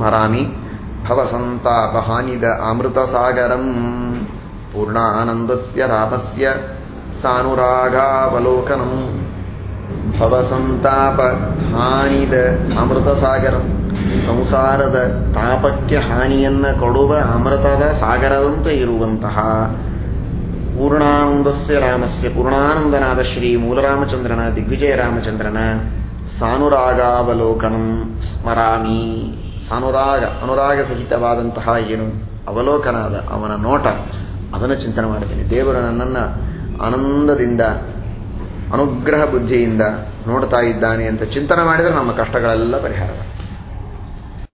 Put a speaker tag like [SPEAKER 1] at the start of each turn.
[SPEAKER 1] ಸ್ಮರಾಮಿ ಭವಸಂತಾಪಹಾನಿದ ಅಮೃತಸಾಗರಂ. ಪೂರ್ಣಾನಂದಸ್ಯ ರಾಮಸ್ಯ ಸಾನುರಾಗಾವಲೋಕನಂ. ಭವಸಂತಾಪ ಹಾನಿದ ಅಮೃತಸಾಗರ ಸಂಸಾರದ ತಾಪಕ್ಕೆ ಹಾನಿಯನ್ನು ಕೊಡುವ ಅಮೃತದ ಸಾಗರದಂತೆ ಇರುವಂತಹ ಪೂರ್ಣಾನಂದಸ್ಯ ರಾಮಸ್ಯ ಪೂರ್ಣಾನಂದನಾದ ಶ್ರೀ ಮೂಲರಾಮಚಂದ್ರನ ದಿಗ್ವಿಜಯ ರಾಮಚಂದ್ರನ ಸಾನುರಾಗಾವಲೋಕನಂ ಸ್ಮರಾಮಿ. ಸಾನುರಾಗ ಅನುರಾಗ ಸಹಿತವಾದಂತಹ ಏನು ಅವಲೋಕನಾದ ಅವನ ನೋಟ, ಅದನ್ನು ಚಿಂತನೆ ಮಾಡ್ತೀನಿ ದೇವರು ನನ್ನನ್ನು ಆನಂದದಿಂದ, ಅನುಗ್ರಹ ಬುದ್ಧಿಯಿಂದ ನೋಡ್ತಾ ಇದ್ದಾನೆ ಅಂತ ಚಿಂತನೆ ಮಾಡಿದರೆ ನಮ್ಮ ಕಷ್ಟಗಳೆಲ್ಲ ಪರಿಹಾರ